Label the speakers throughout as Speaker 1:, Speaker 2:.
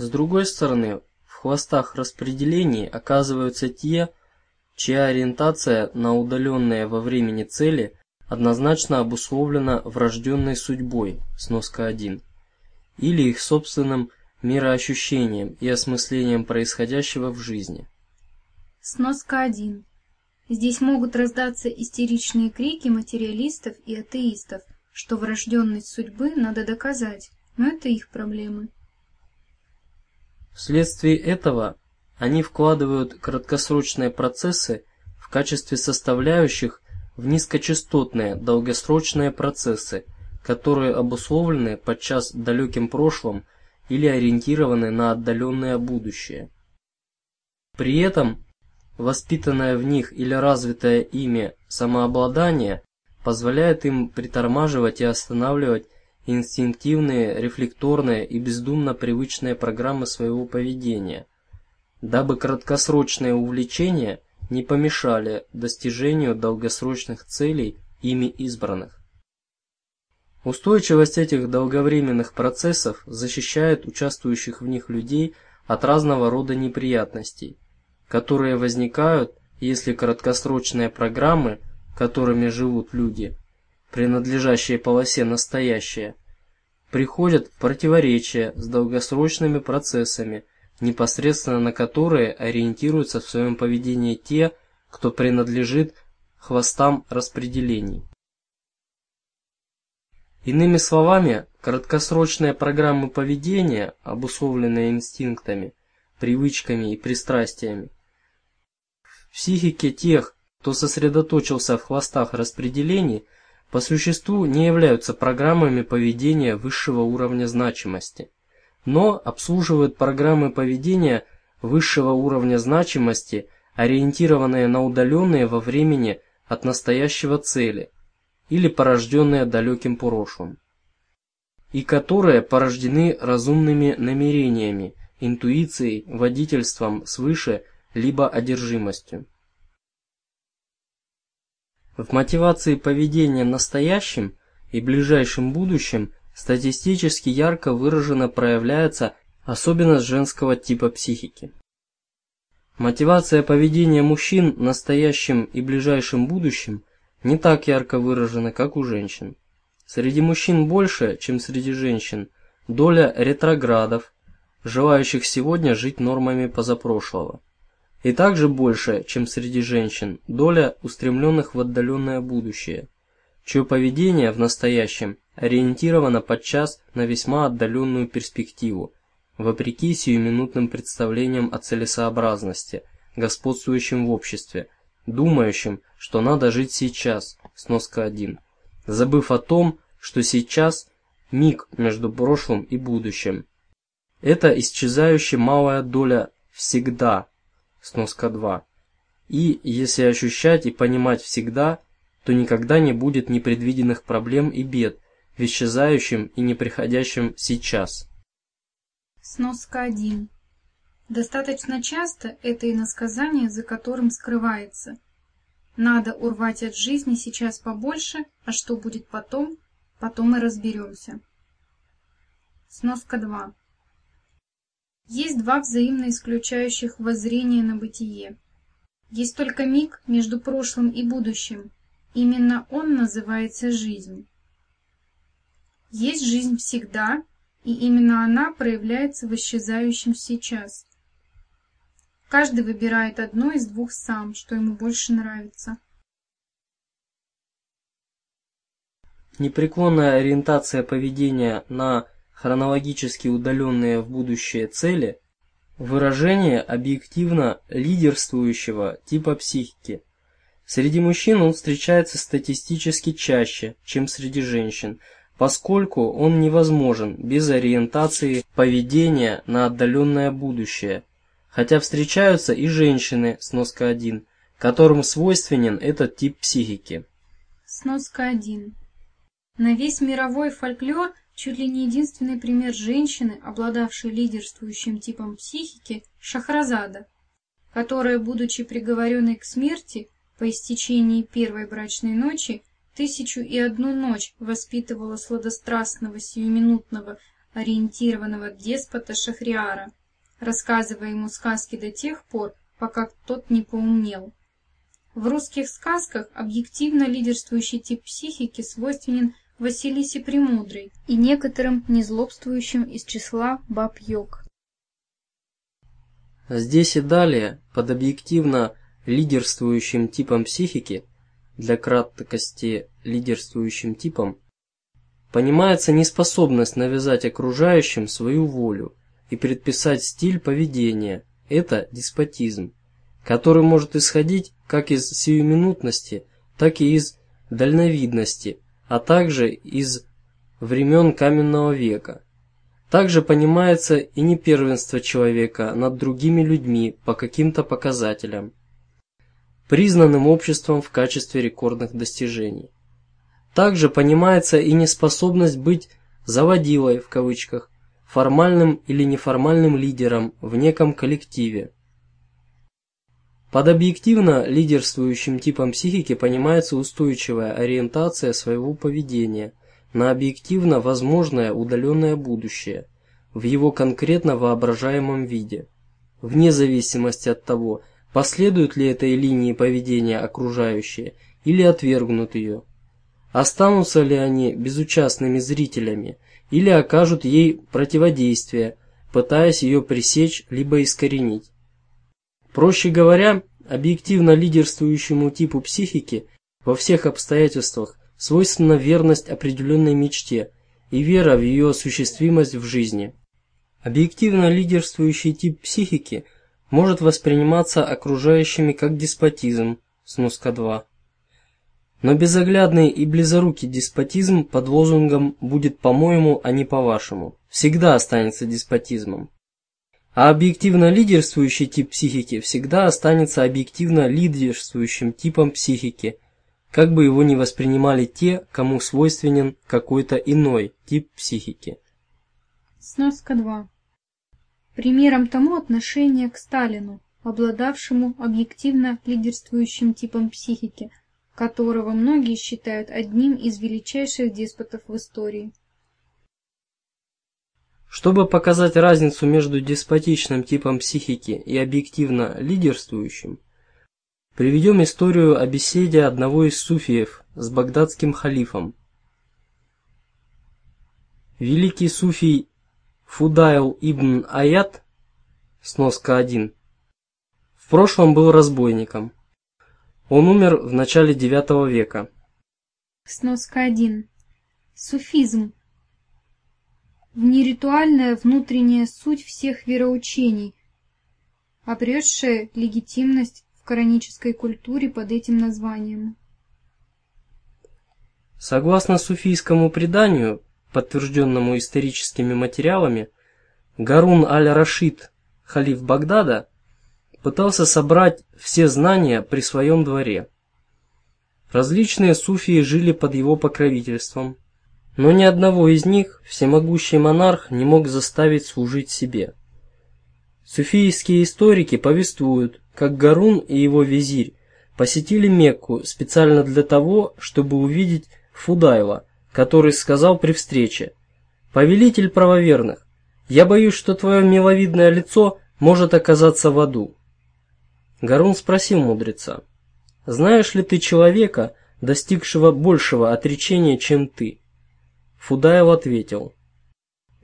Speaker 1: С другой стороны, в хвостах распределений оказываются те, чья ориентация на удаленные во времени цели однозначно обусловлена врожденной судьбой, сноска 1, или их собственным мироощущением и осмыслением происходящего в жизни.
Speaker 2: Сноска 1. Здесь могут раздаться истеричные крики материалистов и атеистов, что врожденность судьбы надо доказать, но это их проблемы.
Speaker 1: Вследствие этого они вкладывают краткосрочные процессы в качестве составляющих в низкочастотные долгосрочные процессы, которые обусловлены подчас далеким прошлым или ориентированы на отдаленное будущее. При этом воспитанное в них или развитое ими самообладание позволяет им притормаживать и останавливать инстинктивные, рефлекторные и бездумно привычные программы своего поведения, дабы краткосрочные увлечения не помешали достижению долгосрочных целей ими избранных. Устойчивость этих долговременных процессов защищает участвующих в них людей от разного рода неприятностей, которые возникают, если краткосрочные программы, которыми живут люди, принадлежащие полосе настоящее, приходят в противоречие с долгосрочными процессами, непосредственно на которые ориентируются в своем поведении те, кто принадлежит хвостам распределений. Иными словами, краткосрочные программы поведения, обусловленные инстинктами, привычками и пристрастиями, в психике тех, кто сосредоточился в хвостах распределений, по существу не являются программами поведения высшего уровня значимости, но обслуживают программы поведения высшего уровня значимости, ориентированные на удаленные во времени от настоящего цели или порожденные далеким прошлым, и которые порождены разумными намерениями, интуицией, водительством свыше либо одержимостью. В мотивации поведения настоящем и ближайшем будущем статистически ярко выраженно проявляется особенность женского типа психики. Мотивация поведения мужчин в настоящем и ближайшем будущем не так ярко выражена, как у женщин. Среди мужчин больше, чем среди женщин, доля ретроградов, желающих сегодня жить нормами позапрошлого. И также больше, чем среди женщин, доля устремленных в отдаленное будущее, чье поведение в настоящем ориентировано подчас на весьма отдаленную перспективу, вопреки сиюминутным представлениям о целесообразности, господствующим в обществе, думающим, что надо жить сейчас, сноска 1, забыв о том, что сейчас миг между прошлым и будущим. Это исчезающая малая доля всегда, Сноска 2. И, если ощущать и понимать всегда, то никогда не будет непредвиденных проблем и бед в исчезающем и неприходящем сейчас.
Speaker 2: Сноска 1. Достаточно часто это иносказание, за которым скрывается. Надо урвать от жизни сейчас побольше, а что будет потом, потом и разберемся. Сноска 2. Есть два взаимно исключающих воззрения на бытие. Есть только миг между прошлым и будущим. Именно он называется жизнь. Есть жизнь всегда, и именно она проявляется в исчезающем сейчас. Каждый выбирает одно из двух сам, что ему больше нравится.
Speaker 1: Непреклонная ориентация поведения на хронологически удаленные в будущее цели – выражение объективно лидерствующего типа психики. Среди мужчин он встречается статистически чаще, чем среди женщин, поскольку он невозможен без ориентации поведения на отдаленное будущее. Хотя встречаются и женщины, сноска 1, которым свойственен этот тип психики.
Speaker 2: Сноска 1. На весь мировой фольклор Чуть ли не единственный пример женщины, обладавшей лидерствующим типом психики, Шахразада, которая, будучи приговоренной к смерти по истечении первой брачной ночи, тысячу и одну ночь воспитывала сладострастного сиюминутного ориентированного деспота Шахриара, рассказывая ему сказки до тех пор, пока тот не поумнел. В русских сказках объективно лидерствующий тип психики свойственен Василисе Премудрой и некоторым незлобствующим из числа баб-йог.
Speaker 1: Здесь и далее, под объективно лидерствующим типом психики, для краткости лидерствующим типом, понимается неспособность навязать окружающим свою волю и предписать стиль поведения. Это деспотизм, который может исходить как из сиюминутности, так и из дальновидности, а также из времен каменного века. Также понимается и не первенство человека над другими людьми по каким-то показателям, признанным обществом в качестве рекордных достижений. Также понимается и неспособность быть «заводилой» в кавычках, формальным или неформальным лидером в неком коллективе. Под объективно лидерствующим типом психики понимается устойчивая ориентация своего поведения на объективно возможное удаленное будущее в его конкретно воображаемом виде, вне зависимости от того, последуют ли этой линии поведения окружающие или отвергнут ее. Останутся ли они безучастными зрителями или окажут ей противодействие, пытаясь ее пресечь либо искоренить. Проще говоря, объективно лидерствующему типу психики во всех обстоятельствах свойственна верность определенной мечте и вера в ее осуществимость в жизни. Объективно лидерствующий тип психики может восприниматься окружающими как деспотизм, сноска 2. Но безоглядный и близорукий деспотизм под лозунгом «будет по-моему, а не по-вашему» всегда останется деспотизмом. А объективно лидерствующий тип психики всегда останется объективно лидерствующим типом психики, как бы его ни воспринимали те, кому свойственен какой-то иной тип психики.
Speaker 2: Сноска 2. Примером тому отношение к Сталину, обладавшему объективно лидерствующим типом психики, которого многие считают одним из величайших деспотов в истории.
Speaker 1: Чтобы показать разницу между деспотичным типом психики и объективно лидерствующим, приведем историю о беседе одного из суфиев с багдадским халифом. Великий суфий Фудайл ибн Аят, сноска 1, в прошлом был разбойником. Он умер в начале IX века.
Speaker 2: Сноска 1. Суфизм. Внеритуальная внутренняя суть всех вероучений, обретшая легитимность в коранической культуре под этим названием.
Speaker 1: Согласно суфийскому преданию, подтвержденному историческими материалами, Гарун аль-Рашид, халиф Багдада, пытался собрать все знания при своем дворе. Различные суфии жили под его покровительством, но ни одного из них всемогущий монарх не мог заставить служить себе. Суфийские историки повествуют, как Гарун и его визирь посетили Мекку специально для того, чтобы увидеть Фудайла, который сказал при встрече: "Повелитель правоверных, я боюсь, что твое миловидное лицо может оказаться в аду". Гарун спросил мудреца: "Знаешь ли ты человека, достигшего большего отречения, чем ты?" Фудаев ответил: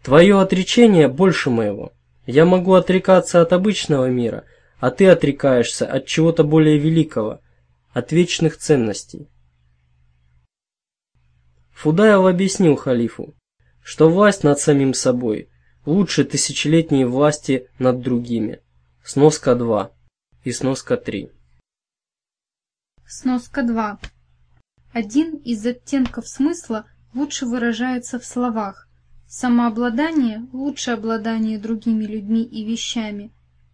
Speaker 1: "Твое отречение больше моего. Я могу отрекаться от обычного мира, а ты отрекаешься от чего-то более великого, от вечных ценностей". Фудаев объяснил халифу, что власть над самим собой лучше тысячелетней власти над другими. Сноска 2 и сноска 3.
Speaker 2: Сноска 2. Один из оттенков смысла лучше выражается в словах. Самообладание лучше обладания другими людьми и вещами,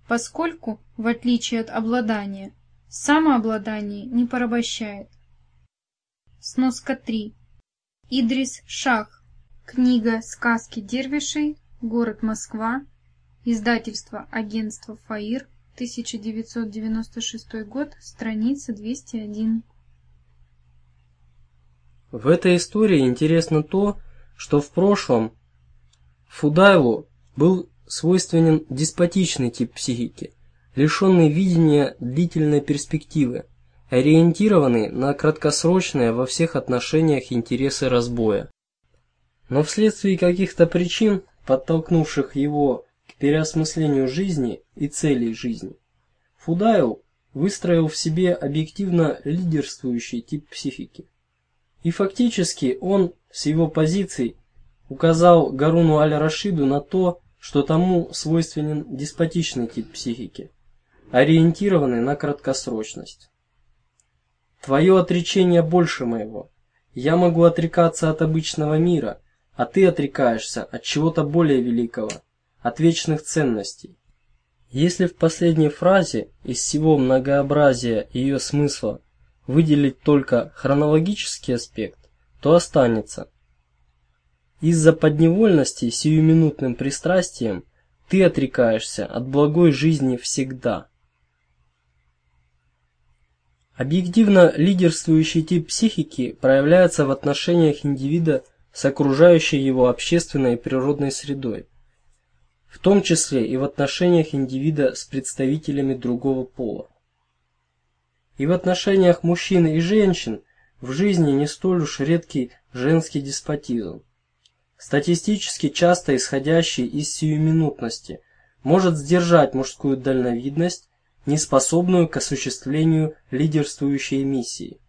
Speaker 2: поскольку, в отличие от обладания, самообладание не порабощает. Сноска 3. Идрис Шах. Книга «Сказки дервишей», город Москва, издательство Агентство Фаир, 1996 год, страница 201.
Speaker 1: В этой истории интересно то, что в прошлом Фудайлу был свойственен деспотичный тип психики, лишенный видения длительной перспективы, ориентированный на краткосрочные во всех отношениях интересы разбоя. Но вследствие каких-то причин, подтолкнувших его к переосмыслению жизни и целей жизни, Фудайл выстроил в себе объективно лидерствующий тип психики. И фактически он с его позиций указал Гаруну аль-Рашиду на то, что тому свойственен деспотичный тип психики, ориентированный на краткосрочность. Твое отречение больше моего. Я могу отрекаться от обычного мира, а ты отрекаешься от чего-то более великого, от вечных ценностей. Если в последней фразе из всего многообразия ее смысла выделить только хронологический аспект, то останется. Из-за подневольности сиюминутным пристрастием ты отрекаешься от благой жизни всегда. Объективно лидерствующий тип психики проявляется в отношениях индивида с окружающей его общественной и природной средой, в том числе и в отношениях индивида с представителями другого пола. И в отношениях мужчин и женщин в жизни не столь уж редкий женский деспотизм, статистически часто исходящий из сиюминутности, может сдержать мужскую дальновидность неспособную к осуществлению лидерствующей миссии,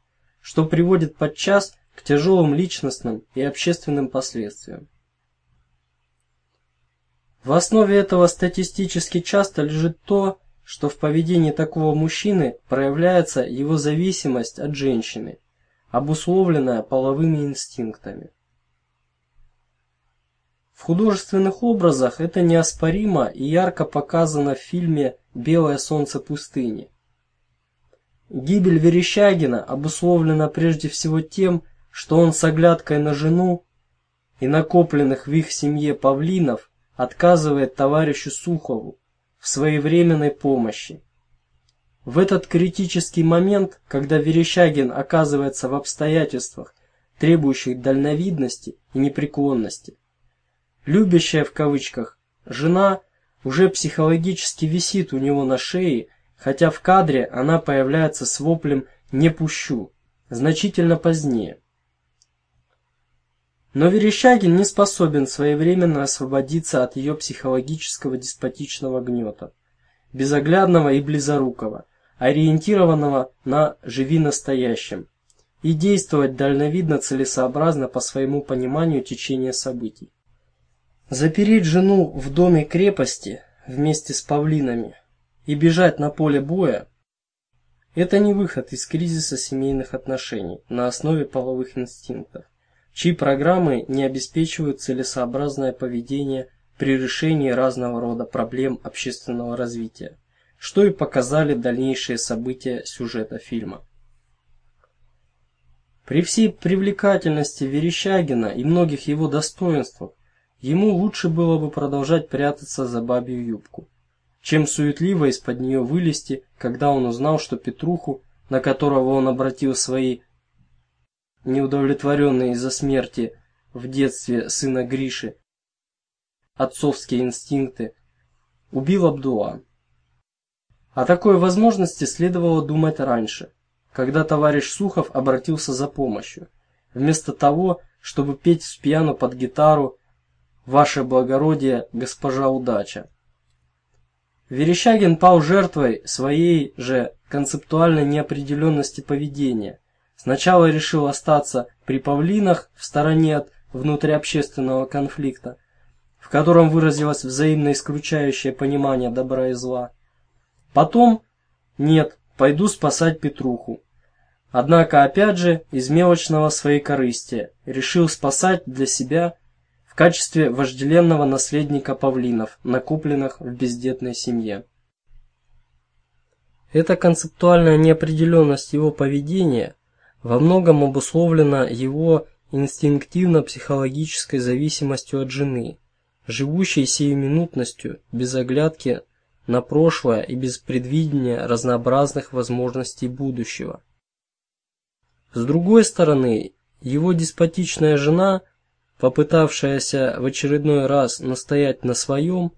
Speaker 1: что приводит подчас к тяжелым личностным и общественным последствиям. В основе этого статистически часто лежит то, что в поведении такого мужчины проявляется его зависимость от женщины, обусловленная половыми инстинктами. В художественных образах это неоспоримо и ярко показано в фильме «Белое солнце пустыни». Гибель Верещагина обусловлена прежде всего тем, что он с оглядкой на жену и накопленных в их семье павлинов отказывает товарищу Сухову в своевременной помощи. В этот критический момент, когда Верещагин оказывается в обстоятельствах, требующих дальновидности и непреклонности, любящая в кавычках жена уже психологически висит у него на шее, хотя в кадре она появляется с воплем «не пущу» значительно позднее. Но Верещагин не способен своевременно освободиться от ее психологического деспотичного гнета, безоглядного и близорукого, ориентированного на «живи настоящем», и действовать дальновидно целесообразно по своему пониманию течения событий. Запереть жену в доме крепости вместе с павлинами и бежать на поле боя – это не выход из кризиса семейных отношений на основе половых инстинктов, чьи программы не обеспечивают целесообразное поведение при решении разного рода проблем общественного развития, что и показали дальнейшие события сюжета фильма. При всей привлекательности Верещагина и многих его достоинствах Ему лучше было бы продолжать прятаться за бабью юбку, чем суетливо из-под нее вылезти, когда он узнал, что Петруху, на которого он обратил свои неудовлетворенные из-за смерти в детстве сына Гриши отцовские инстинкты, убил Абдула. О такой возможности следовало думать раньше, когда товарищ Сухов обратился за помощью, вместо того, чтобы петь с пьяну под гитару Ваше благородие, госпожа удача. Верещагин пал жертвой своей же концептуальной неопределенности поведения. Сначала решил остаться при павлинах в стороне от внутриобщественного конфликта, в котором выразилось взаимно исключающее понимание добра и зла. Потом нет, пойду спасать Петруху. Однако опять же из мелочного своей корысти решил спасать для себя в качестве вожделенного наследника павлинов, накупленных в бездетной семье. Эта концептуальная неопределенность его поведения во многом обусловлена его инстинктивно-психологической зависимостью от жены, живущей сиюминутностью, без оглядки на прошлое и без предвидения разнообразных возможностей будущего. С другой стороны, его деспотичная жена – попытавшаяся в очередной раз настоять на своем,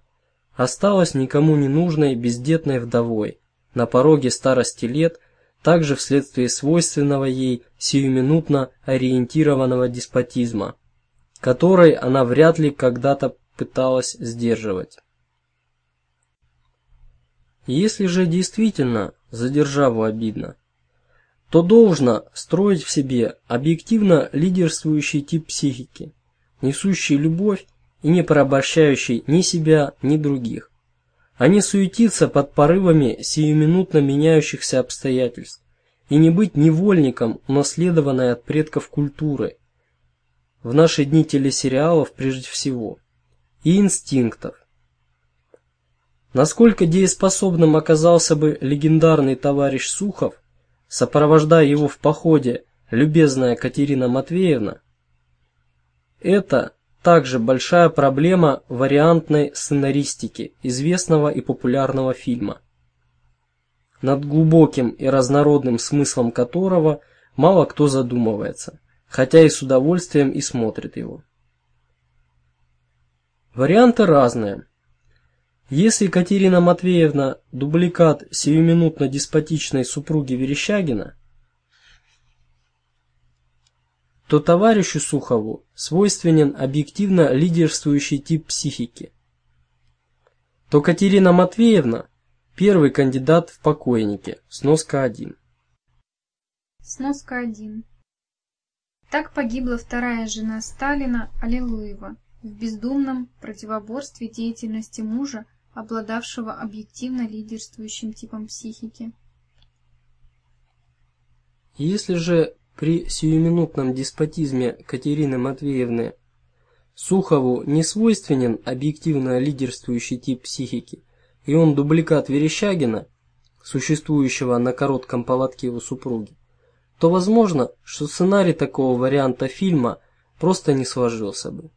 Speaker 1: осталась никому не нужной бездетной вдовой на пороге старости лет, также вследствие свойственного ей сиюминутно ориентированного деспотизма, который она вряд ли когда-то пыталась сдерживать. Если же действительно за державу обидно, то должно строить в себе объективно лидерствующий тип психики, несущий любовь и не порабощающий ни себя, ни других, а не суетиться под порывами сиюминутно меняющихся обстоятельств. И не быть невольником унаследованной от предков культуры, в наши дни телесериалов прежде всего, и инстинктов. Насколько дееспособным оказался бы легендарный товарищ Сухов, сопровождая его в походе любезная Катерина Матвеевна, это также большая проблема вариантной сценаристики известного и популярного фильма, над глубоким и разнородным смыслом которого мало кто задумывается, хотя и с удовольствием и смотрит его. Варианты разные. Если Екатерина Матвеевна дубликат сиюминутно деспотичной супруги Верещагина, то товарищу Сухову свойственен объективно лидерствующий тип психики. То Катерина Матвеевна первый кандидат в покойники. Сноска 1.
Speaker 2: Сноска 1. Так погибла вторая жена Сталина Аллилуева в бездумном противоборстве деятельности мужа обладавшего объективно лидерствующим типом психики.
Speaker 1: Если же при сиюминутном деспотизме Катерины Матвеевны Сухову не свойственен объективно лидерствующий тип психики, и он дубликат Верещагина, существующего на коротком поводке у супруги, то возможно, что сценарий такого варианта фильма просто не сложился бы.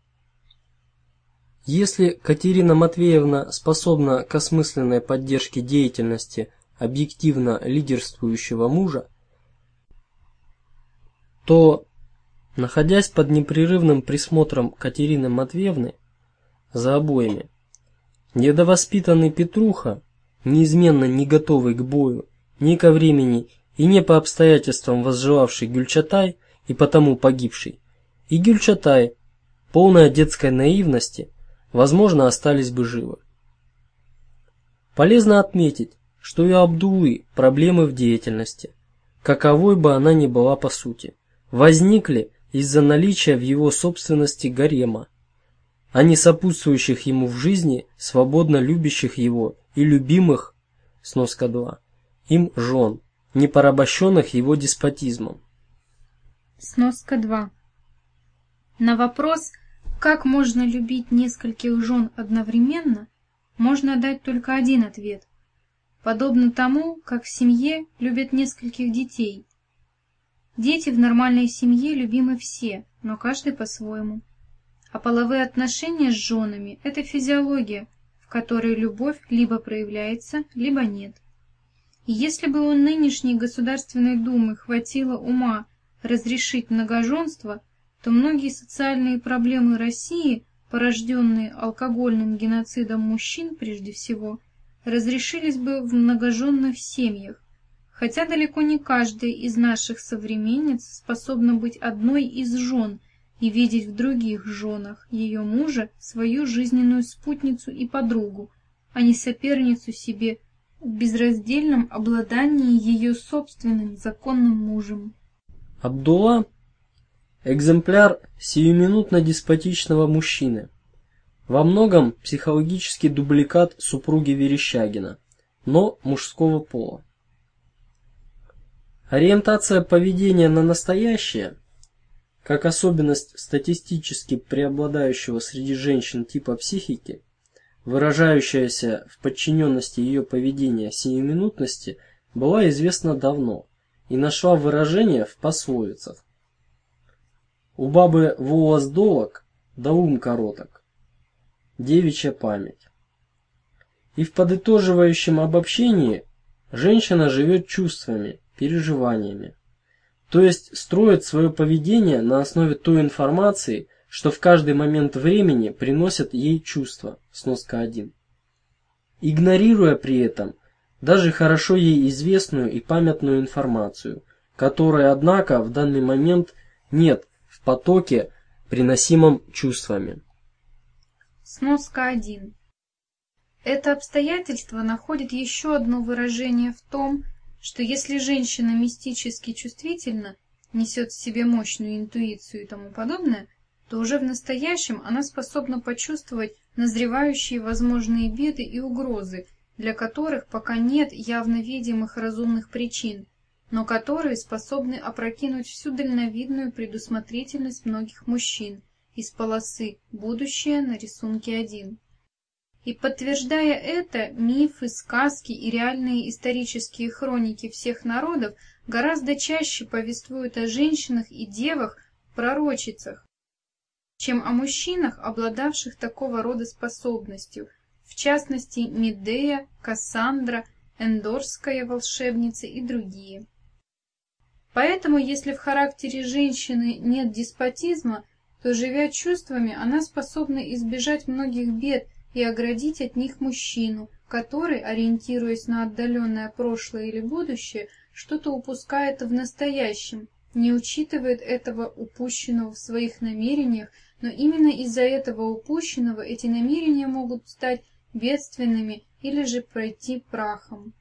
Speaker 1: Если Катерина Матвеевна способна к осмысленной поддержке деятельности объективно лидерствующего мужа, то, находясь под непрерывным присмотром Катерины Матвеевны за обоими, недовоспитанный Петруха, неизменно не готовый к бою, ни ко времени и не по обстоятельствам возжелавший Гюльчатай и потому погибший, и Гюльчатай, полная детской наивности, возможно, остались бы живы. Полезно отметить, что и Абдулы проблемы в деятельности, каковой бы она ни была по сути, возникли из-за наличия в его собственности гарема, а не сопутствующих ему в жизни, свободно любящих его и любимых, сноска 2, им жен, не порабощенных его деспотизмом.
Speaker 2: Сноска 2. На вопрос как можно любить нескольких жен одновременно, можно дать только один ответ. Подобно тому, как в семье любят нескольких детей. Дети в нормальной семье любимы все, но каждый по-своему. А половые отношения с женами – это физиология, в которой любовь либо проявляется, либо нет. И если бы у нынешней Государственной Думы хватило ума разрешить многоженство – то многие социальные проблемы России, порожденные алкогольным геноцидом мужчин прежде всего, разрешились бы в многоженных семьях, хотя далеко не каждая из наших современниц способна быть одной из жен и видеть в других женах ее мужа свою жизненную спутницу и подругу, а не соперницу себе в безраздельном обладании ее собственным законным мужем.
Speaker 1: Абдулла Экземпляр сиюминутно-деспотичного мужчины. Во многом психологический дубликат супруги Верещагина, но мужского пола. Ориентация поведения на настоящее, как особенность статистически преобладающего среди женщин типа психики, выражающаяся в подчиненности ее поведения сиюминутности, была известна давно и нашла выражение в пословицах. У бабы волос долог, да ум короток. Девичья память. И в подытоживающем обобщении женщина живет чувствами, переживаниями. То есть строит свое поведение на основе той информации, что в каждый момент времени приносят ей чувства. Сноска 1. Игнорируя при этом даже хорошо ей известную и памятную информацию, которой, однако, в данный момент нет в потоке, приносимом чувствами.
Speaker 2: Сноска 1. Это обстоятельство находит еще одно выражение в том, что если женщина мистически чувствительна, несет в себе мощную интуицию и тому подобное, то уже в настоящем она способна почувствовать назревающие возможные беды и угрозы, для которых пока нет явно видимых разумных причин, но которые способны опрокинуть всю дальновидную предусмотрительность многих мужчин из полосы «Будущее» на рисунке 1. И подтверждая это, мифы, сказки и реальные исторические хроники всех народов гораздо чаще повествуют о женщинах и девах-пророчицах, чем о мужчинах, обладавших такого рода способностью, в частности Медея, Кассандра, Эндорская волшебница и другие. Поэтому, если в характере женщины нет деспотизма, то, живя чувствами, она способна избежать многих бед и оградить от них мужчину, который, ориентируясь на отдаленное прошлое или будущее, что-то упускает в настоящем, не учитывает этого упущенного в своих намерениях, но именно из-за этого упущенного эти намерения могут стать бедственными или же пройти прахом.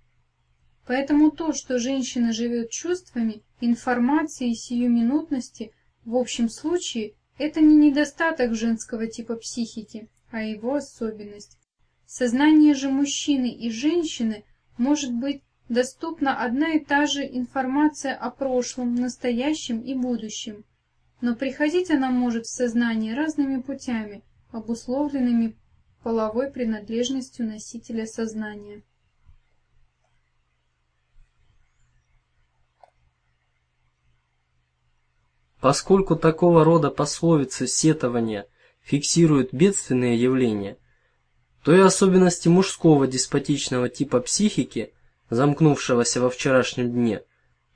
Speaker 2: Поэтому то, что женщина живет чувствами, информацией сиюминутности, в общем случае, это не недостаток женского типа психики, а его особенность. Сознание же мужчины и женщины может быть доступна одна и та же информация о прошлом, настоящем и будущем, но приходить она может в сознание разными путями, обусловленными половой принадлежностью носителя сознания.
Speaker 1: Поскольку такого рода пословицы сетования – фиксируют бедственные явления, то и особенности мужского деспотичного типа психики, замкнувшегося во вчерашнем дне,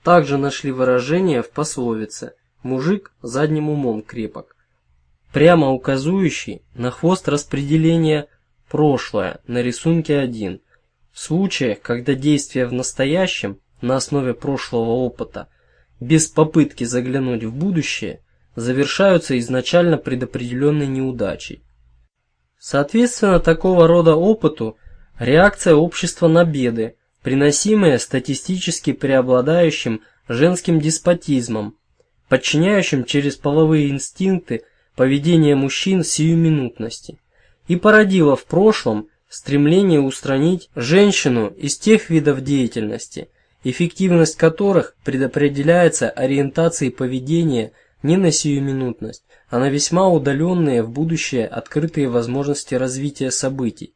Speaker 1: также нашли выражение в пословице «мужик задним умом крепок», прямо указывающий на хвост распределения прошлое на рисунке 1, в случаях, когда действия в настоящем на основе прошлого опыта, без попытки заглянуть в будущее – завершаются изначально предопределенной неудачей. Соответственно, такого рода опыту реакция общества на беды, приносимые статистически преобладающим женским деспотизмом, подчиняющим через половые инстинкты поведение мужчин сиюминутности, и породила в прошлом стремление устранить женщину из тех видов деятельности, эффективность которых предопределяется ориентацией поведения не на сиюминутность, а на весьма удаленные в будущее открытые возможности развития событий.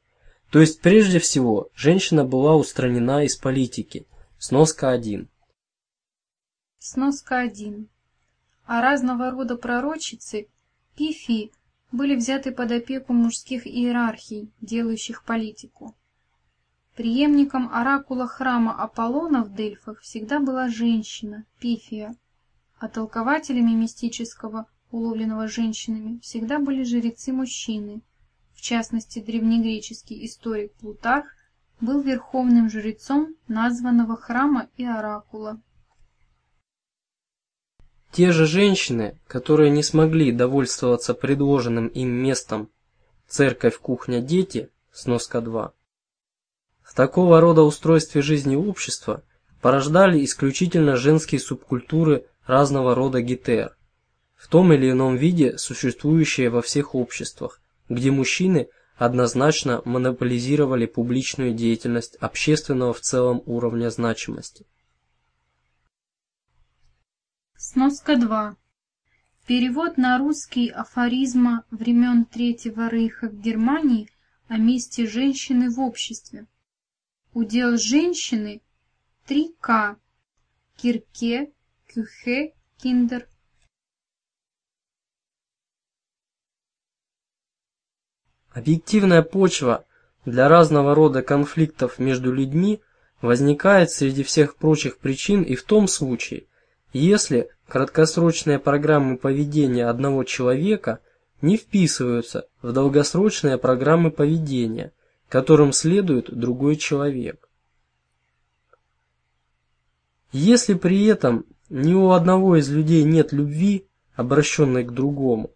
Speaker 1: То есть прежде всего женщина была устранена из политики. Сноска 1.
Speaker 2: Сноска 1. А разного рода пророчицы, пифи, были взяты под опеку мужских иерархий, делающих политику. Приемником оракула храма Аполлона в Дельфах всегда была женщина, Пифия, а толкователями мистического, уловленного женщинами, всегда были жрецы-мужчины. В частности, древнегреческий историк Плутарх был верховным жрецом названного храма и оракула.
Speaker 1: Те же женщины, которые не смогли довольствоваться предложенным им местом «Церковь, кухня, дети» сноска 2, в такого рода устройстве жизни общества порождали исключительно женские субкультуры разного рода гетер, в том или ином виде существующие во всех обществах, где мужчины однозначно монополизировали публичную деятельность общественного в целом уровня значимости.
Speaker 2: Сноска 2. Перевод на русский афоризма времен Третьего Рейха в Германии о месте женщины в обществе. Удел женщины 3К. Кирке Küche, Kinder.
Speaker 1: Объективная почва для разного рода конфликтов между людьми возникает среди всех прочих причин и в том случае, если краткосрочные программы поведения одного человека не вписываются в долгосрочные программы поведения, которым следует другой человек. Если при этом ни у одного из людей нет любви, обращенной к другому,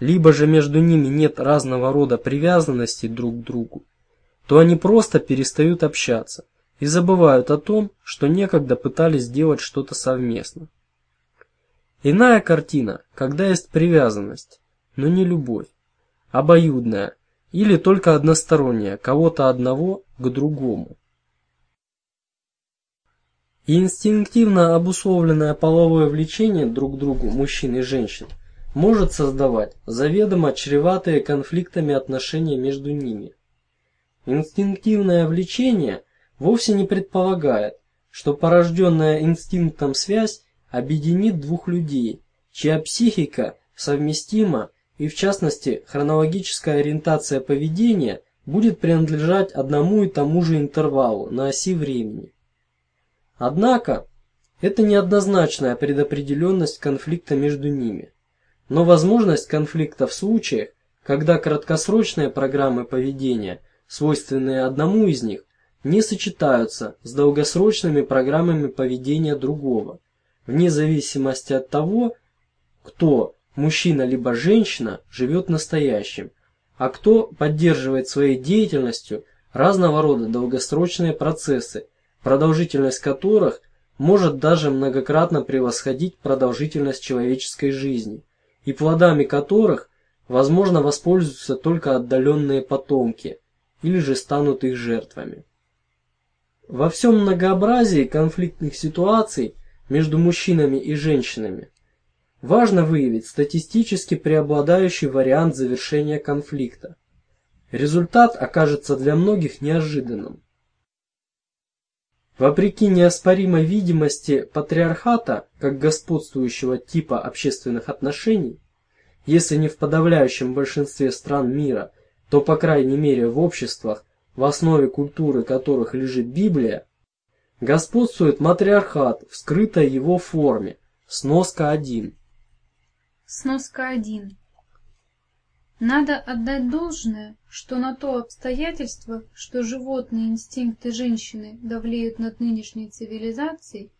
Speaker 1: либо же между ними нет разного рода привязанности друг к другу, то они просто перестают общаться и забывают о том, что некогда пытались сделать что-то совместно. Иная картина, когда есть привязанность, но не любовь, обоюдная или только односторонняя, кого-то одного к другому. И инстинктивно обусловленное половое влечение друг к другу мужчин и женщин может создавать заведомо чреватые конфликтами отношения между ними. Инстинктивное влечение вовсе не предполагает, что порожденная инстинктом связь объединит двух людей, чья психика совместима и в частности хронологическая ориентация поведения будет принадлежать одному и тому же интервалу на оси времени. Однако это неоднозначная предопределенность конфликта между ними. Но возможность конфликта в случаях, когда краткосрочные программы поведения, свойственные одному из них, не сочетаются с долгосрочными программами поведения другого, вне зависимости от того, кто, мужчина либо женщина, живет настоящим, а кто поддерживает своей деятельностью разного рода долгосрочные процессы, продолжительность которых может даже многократно превосходить продолжительность человеческой жизни и плодами которых, возможно, воспользуются только отдаленные потомки или же станут их жертвами. Во всем многообразии конфликтных ситуаций между мужчинами и женщинами важно выявить статистически преобладающий вариант завершения конфликта. Результат окажется для многих неожиданным. Вопреки неоспоримой видимости патриархата как господствующего типа общественных отношений, если не в подавляющем большинстве стран мира, то по крайней мере в обществах, в основе культуры которых лежит Библия, господствует матриархат в скрытой его форме. Сноска 1.
Speaker 2: Сноска 1. Надо отдать должное, что на то обстоятельство, что животные инстинкты женщины давлеют над нынешней цивилизацией,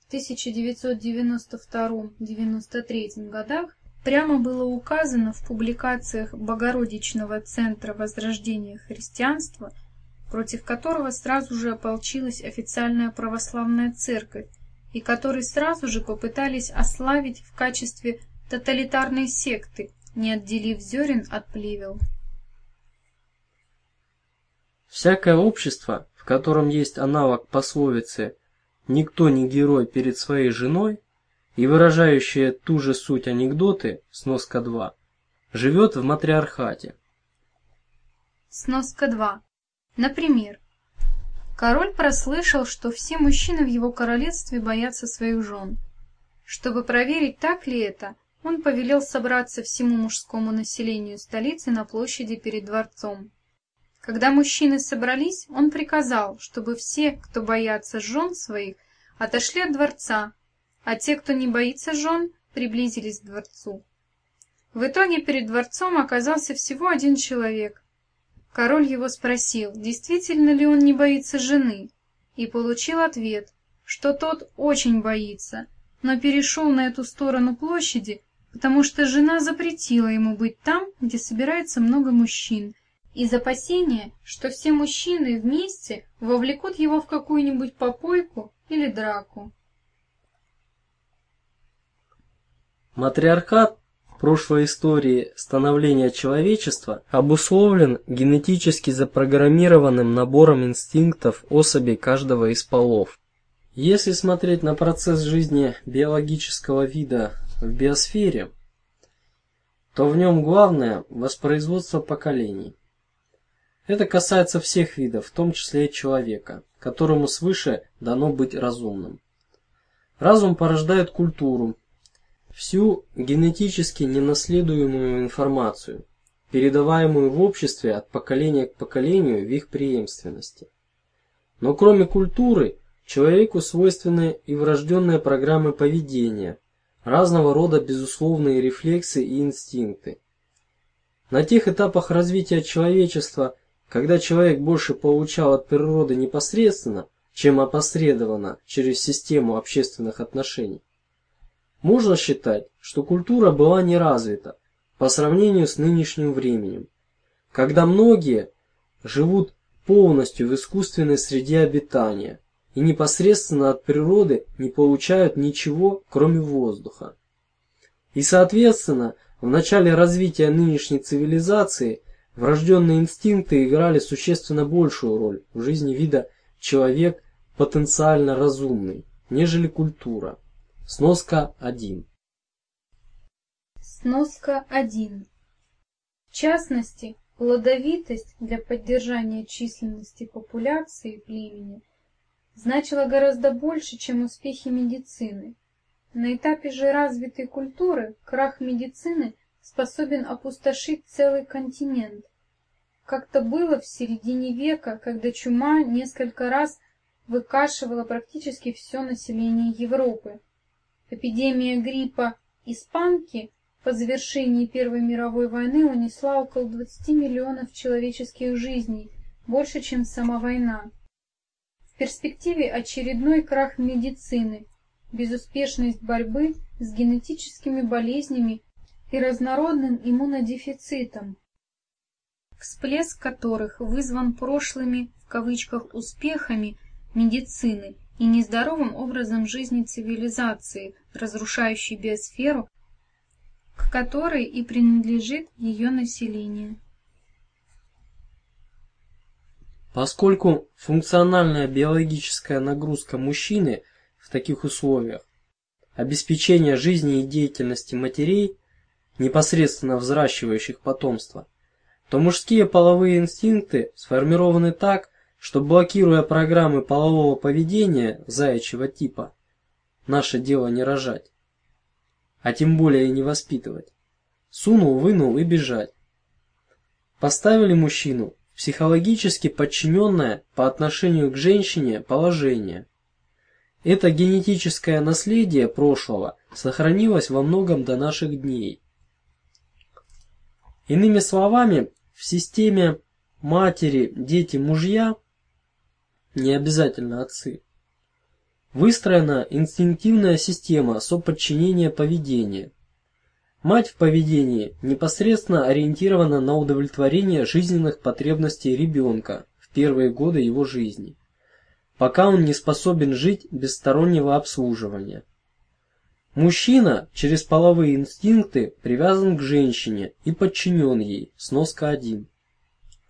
Speaker 2: в 1992-93 годах прямо было указано в публикациях Богородичного центра возрождения христианства, против которого сразу же ополчилась официальная православная церковь, и который сразу же попытались ославить в качестве тоталитарной секты, не отделив зерен от плевел.
Speaker 1: Всякое общество, в котором есть аналог пословицы «никто не герой перед своей женой» и выражающее ту же суть анекдоты, сноска 2, живет в матриархате.
Speaker 2: Сноска 2. Например, король прослышал, что все мужчины в его королевстве боятся своих жен. Чтобы проверить, так ли это, он повелел собраться всему мужскому населению столицы на площади перед дворцом. Когда мужчины собрались, он приказал, чтобы все, кто боятся жен своих, отошли от дворца, а те, кто не боится жен, приблизились к дворцу. В итоге перед дворцом оказался всего один человек. Король его спросил, действительно ли он не боится жены, и получил ответ, что тот очень боится, но перешел на эту сторону площади, потому что жена запретила ему быть там, где собирается много мужчин, из опасения, что все мужчины вместе вовлекут его в какую-нибудь попойку или драку.
Speaker 1: Матриархат прошлой истории становления человечества обусловлен генетически запрограммированным набором инстинктов особей каждого из полов. Если смотреть на процесс жизни биологического вида в биосфере, то в нем главное воспроизводство поколений. Это касается всех видов, в том числе и человека, которому свыше дано быть разумным. Разум порождает культуру, всю генетически ненаследуемую информацию, передаваемую в обществе от поколения к поколению в их преемственности. Но кроме культуры, человеку свойственны и врожденные программы поведения, разного рода безусловные рефлексы и инстинкты. На тех этапах развития человечества, когда человек больше получал от природы непосредственно, чем опосредованно через систему общественных отношений, можно считать, что культура была не развита по сравнению с нынешним временем, когда многие живут полностью в искусственной среде обитания и непосредственно от природы не получают ничего, кроме воздуха. И, соответственно, в начале развития нынешней цивилизации врожденные инстинкты играли существенно большую роль в жизни вида человек потенциально разумный, нежели культура. Сноска 1.
Speaker 2: Сноска 1. В частности, плодовитость для поддержания численности популяции племени значила гораздо больше, чем успехи медицины. На этапе же развитой культуры крах медицины способен опустошить целый континент. Как-то было в середине века, когда чума несколько раз выкашивала практически все население Европы. Эпидемия гриппа испанки по завершении Первой мировой войны унесла около 20 миллионов человеческих жизней, больше, чем сама война. Перспективе очередной крах медицины, безуспешность борьбы с генетическими болезнями и разнородным иммунодефицитом, всплеск которых вызван прошлыми в кавычках успехами медицины и нездоровым образом жизни цивилизации, разрушающей биосферу, к которой и принадлежит ее население.
Speaker 1: Поскольку функциональная биологическая нагрузка мужчины в таких условиях, обеспечение жизни и деятельности матерей, непосредственно взращивающих потомство, то мужские половые инстинкты сформированы так, что блокируя программы полового поведения заячьего типа, наше дело не рожать, а тем более не воспитывать. Сунул, вынул и бежать. Поставили мужчину психологически подчиненное по отношению к женщине положение. Это генетическое наследие прошлого сохранилось во многом до наших дней. Иными словами, в системе матери, дети, мужья не обязательно отцы. Выстроена инстинктивная система соподчинения поведения. Мать в поведении непосредственно ориентирована на удовлетворение жизненных потребностей ребенка в первые годы его жизни, пока он не способен жить без стороннего обслуживания. Мужчина через половые инстинкты привязан к женщине и подчинен ей, сноска 1.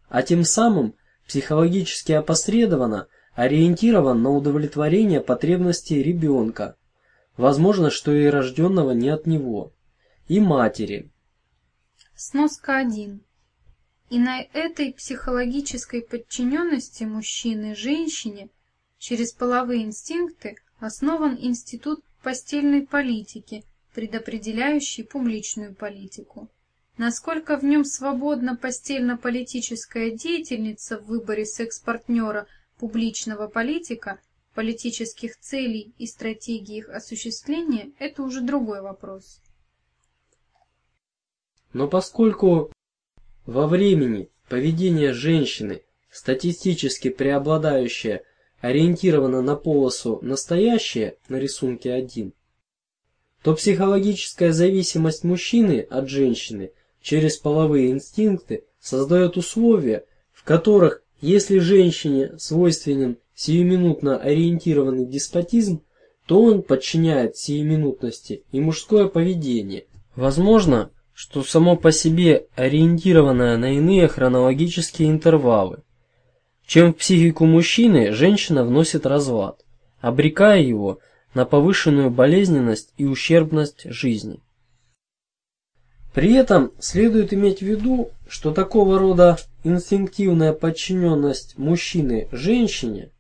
Speaker 1: А тем самым психологически опосредованно ориентирован на удовлетворение потребностей ребенка, возможно, что и рожденного не от него, и матери.
Speaker 2: Сноска 1. И на этой психологической подчиненности мужчины женщине через половые инстинкты основан институт постельной политики, предопределяющий публичную политику. Насколько в нем свободна постельно-политическая деятельница в выборе секс-партнера публичного политика, политических целей и стратегий их осуществления – это уже другой вопрос.
Speaker 1: Но поскольку во времени поведение женщины, статистически преобладающее, ориентировано на полосу «настоящее» на рисунке 1, то психологическая зависимость мужчины от женщины через половые инстинкты создает условия, в которых, если женщине свойственен сиюминутно ориентированный деспотизм, то он подчиняет сиюминутности и мужское поведение. Возможно, что само по себе ориентированное на иные хронологические интервалы. Чем в психику мужчины женщина вносит разлад, обрекая его на повышенную болезненность и ущербность жизни. При этом следует иметь в виду, что такого рода инстинктивная подчиненность мужчины женщине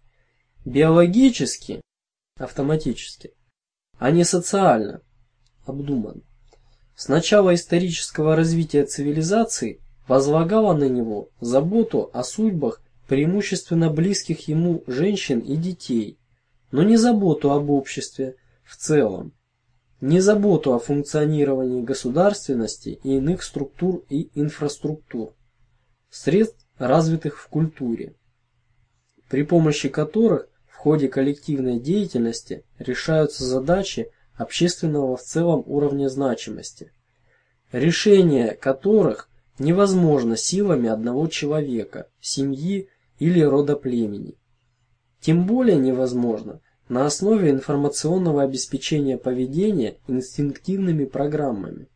Speaker 1: биологически, автоматически, а не социально, обдуман. С начала исторического развития цивилизации возлагала на него заботу о судьбах преимущественно близких ему женщин и детей, но не заботу об обществе в целом. не заботу о функционировании государственности и иных структур и инфраструктур, средств, развитых в культуре, при помощи которых в ходе коллективной деятельности решаются задачи общественного в целом уровня значимости, решение которых невозможно силами одного человека, семьи или рода племени. Тем более невозможно на основе информационного обеспечения поведения инстинктивными программами.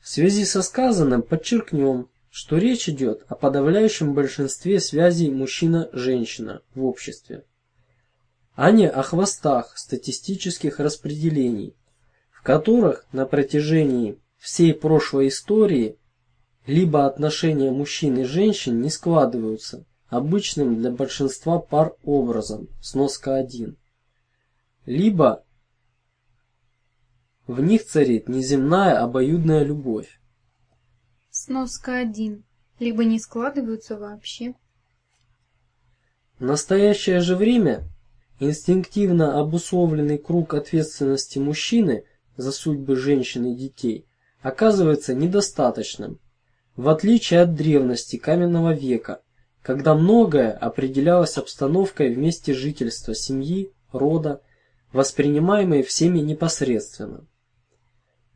Speaker 1: В связи со сказанным подчеркнем, что речь идет о подавляющем большинстве связей мужчина-женщина в обществе, а не о хвостах статистических распределений, в которых на протяжении всей прошлой истории либо отношения мужчин и женщин не складываются обычным для большинства пар образом, сноска 1. Либо в них царит неземная обоюдная любовь.
Speaker 2: Сноска 1. Либо не складываются вообще.
Speaker 1: В настоящее же время инстинктивно обусловленный круг ответственности мужчины за судьбы женщин и детей оказывается недостаточным, в отличие от древности каменного века, когда многое определялось обстановкой в месте жительства семьи, рода, воспринимаемой всеми непосредственно.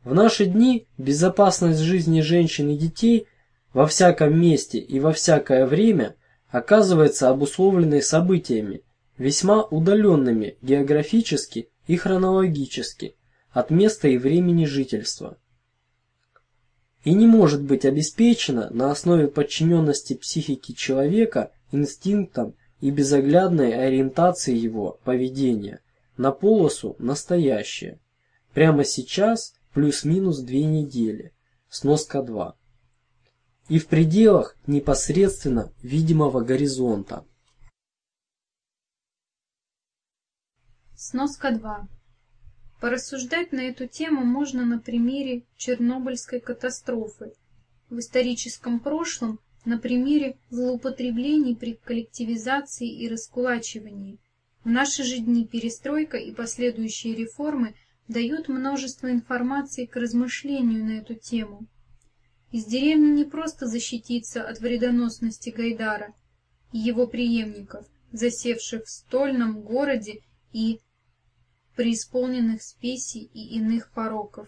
Speaker 1: В наши дни безопасность жизни женщин и детей во всяком месте и во всякое время оказывается обусловленной событиями, весьма удаленными географически и хронологически от места и времени жительства и не может быть обеспечена на основе подчиненности психики человека инстинктам и безоглядной ориентации его поведения на полосу настоящее. Прямо сейчас плюс-минус две недели. Сноска 2. И в пределах непосредственно видимого горизонта.
Speaker 2: Сноска 2. Порассуждать на эту тему можно на примере Чернобыльской катастрофы, в историческом прошлом на примере злоупотреблений при коллективизации и раскулачивании. В наши же дни перестройка и последующие реформы дают множество информации к размышлению на эту тему. Из деревни не просто защититься от вредоносности Гайдара и его преемников, засевших в стольном городе и преисполненных спесей и иных пороков.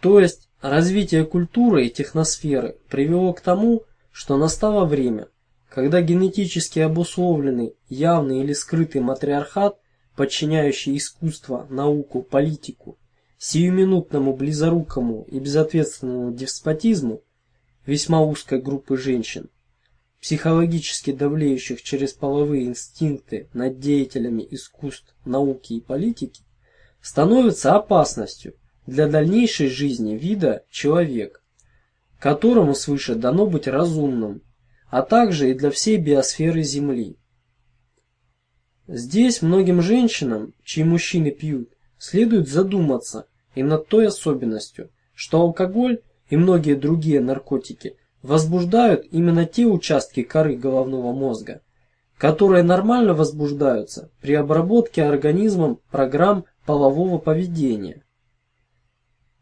Speaker 1: То есть развитие культуры и техносферы привело к тому, что настало время, когда генетически обусловленный явный или скрытый матриархат, подчиняющий искусство, науку, политику, сиюминутному близорукому и безответственному деспотизму весьма узкой группы женщин, психологически давлеющих через половые инстинкты над деятелями искусств, науки и политики, становится опасностью для дальнейшей жизни вида человек, которому свыше дано быть разумным, а также и для всей биосферы Земли. Здесь многим женщинам, чьи мужчины пьют, следует задуматься и над той особенностью, что алкоголь и многие другие наркотики возбуждают именно те участки коры головного мозга, которые нормально возбуждаются при обработке организмом программ полового поведения.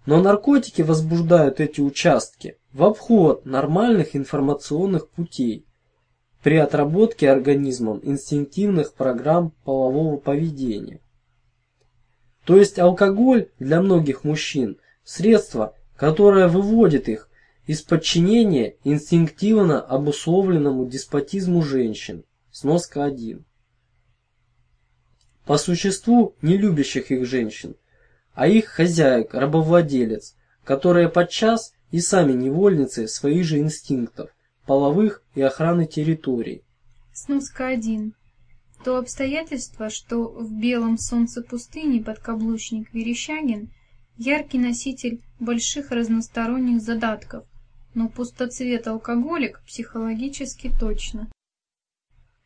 Speaker 1: Но наркотики возбуждают эти участки в обход нормальных информационных путей при отработке организмом инстинктивных программ полового поведения. То есть алкоголь для многих мужчин средство, которое выводит их из подчинения инстинктивно обусловленному деспотизму женщин. Сноска 1. По существу не любящих их женщин, а их хозяек, рабовладелец, которые подчас и сами невольницы своих же инстинктов, половых и охраны территорий.
Speaker 2: Сноска 1. То обстоятельство, что в белом солнце пустыни подкаблучник Верещагин яркий носитель больших разносторонних задатков, но пустоцвет алкоголик психологически точно.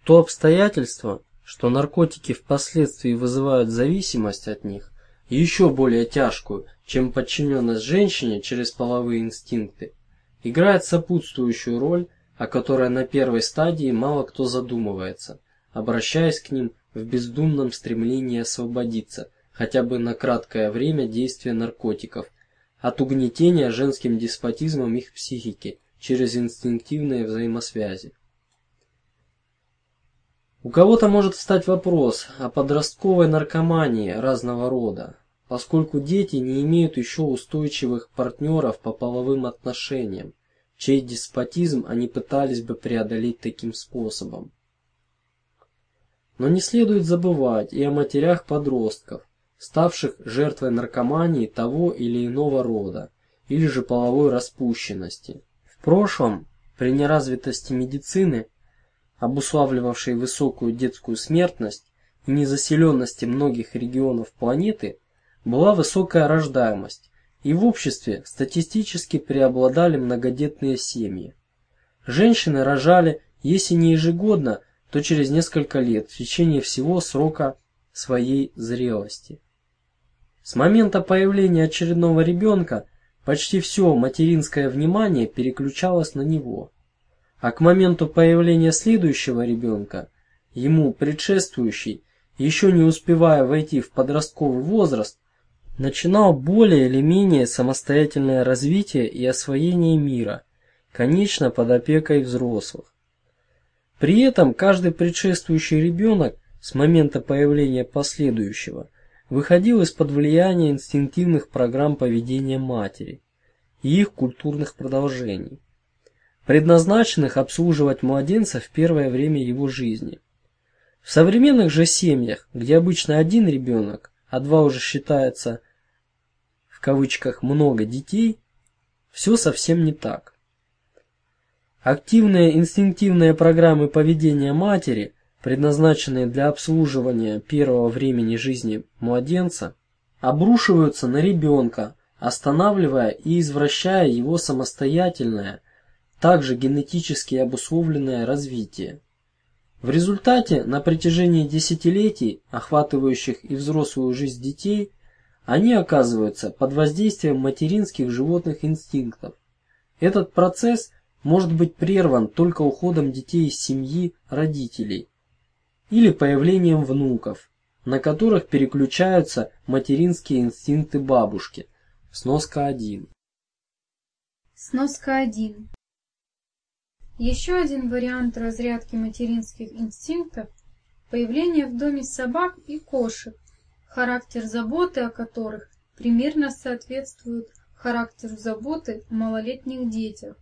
Speaker 1: То обстоятельство, что наркотики впоследствии вызывают зависимость от них, еще более тяжкую, чем подчиненность женщине через половые инстинкты, играет сопутствующую роль, о которой на первой стадии мало кто задумывается, обращаясь к ним в бездумном стремлении освободиться, хотя бы на краткое время действия наркотиков, от угнетения женским деспотизмом их психики через инстинктивные взаимосвязи. У кого-то может встать вопрос о подростковой наркомании разного рода, поскольку дети не имеют еще устойчивых партнеров по половым отношениям, чей деспотизм они пытались бы преодолеть таким способом. Но не следует забывать и о матерях подростков, ставших жертвой наркомании того или иного рода, или же половой распущенности. В прошлом, при неразвитости медицины, обуславливавшей высокую детскую смертность и незаселенности многих регионов планеты, была высокая рождаемость, и в обществе статистически преобладали многодетные семьи. Женщины рожали, если не ежегодно, то через несколько лет в течение всего срока своей зрелости. С момента появления очередного ребенка почти все материнское внимание переключалось на него, а к моменту появления следующего ребенка, ему предшествующий, еще не успевая войти в подростковый возраст, начинал более или менее самостоятельное развитие и освоение мира, конечно, под опекой взрослых. При этом каждый предшествующий ребенок с момента появления последующего выходил из-под влияния инстинктивных программ поведения матери и их культурных продолжений, предназначенных обслуживать младенца в первое время его жизни. В современных же семьях, где обычно один ребенок, а два уже считается в кавычках много детей, все совсем не так. Активные инстинктивные программы поведения матери, предназначенные для обслуживания первого времени жизни младенца, обрушиваются на ребенка, останавливая и извращая его самостоятельное, также генетически обусловленное развитие. В результате на протяжении десятилетий, охватывающих и взрослую жизнь детей, они оказываются под воздействием материнских животных инстинктов. Этот процесс может быть прерван только уходом детей из семьи родителей или появлением внуков, на которых переключаются материнские инстинкты бабушки. Сноска 1.
Speaker 2: Сноска 1. Еще один вариант разрядки материнских инстинктов – появление в доме собак и кошек, характер заботы о которых примерно соответствует характеру заботы о малолетних детях.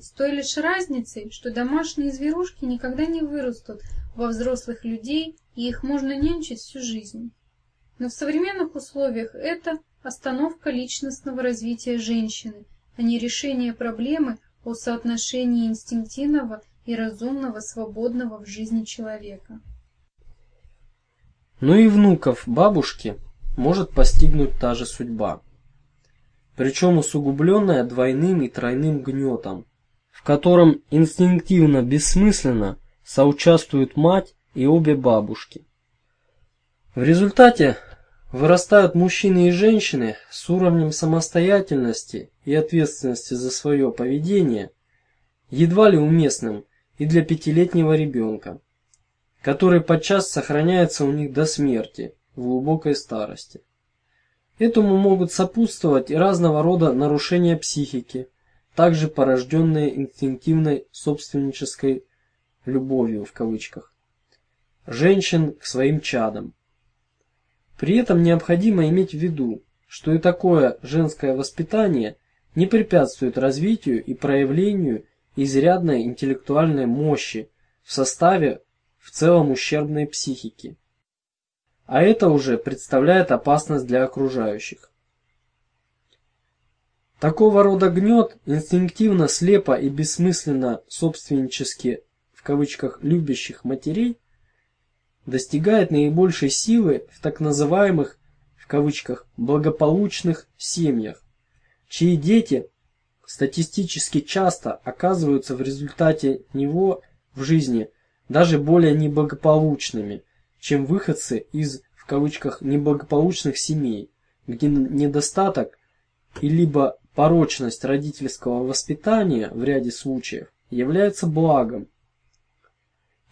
Speaker 2: С той лишь разницей, что домашние зверушки никогда не вырастут во взрослых людей, и их можно нянчить всю жизнь. Но в современных условиях это остановка личностного развития женщины, а не решение проблемы о соотношении инстинктивного и разумного, свободного в жизни человека.
Speaker 1: Но и внуков бабушки может постигнуть та же судьба. Причем усугубленная двойным и тройным гнетом, в котором инстинктивно бессмысленно соучаствуют мать и обе бабушки. В результате вырастают мужчины и женщины с уровнем самостоятельности и ответственности за свое поведение едва ли уместным и для пятилетнего ребенка который подчас сохраняется у них до смерти, в глубокой старости. Этому могут сопутствовать и разного рода нарушения психики, также порожденные инстинктивной собственнической любовью в кавычках женщин к своим чадам. При этом необходимо иметь в виду, что и такое женское воспитание не препятствует развитию и проявлению изрядной интеллектуальной мощи в составе в целом ущербной психике. А это уже представляет опасность для окружающих. Такого рода гнет инстинктивно, слепо и бессмысленно собственнически кавычках любящих матерей достигает наибольшей силы в так называемых в кавычках благополучных семьях, чьи дети статистически часто оказываются в результате него в жизни даже более неблагополучными, чем выходцы из в кавычках неблагополучных семей, где недостаток и либо порочность родительского воспитания в ряде случаев является благом.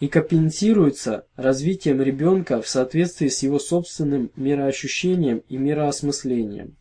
Speaker 1: И компенсируется развитием ребенка в соответствии с его собственным мироощущением и мироосмыслением.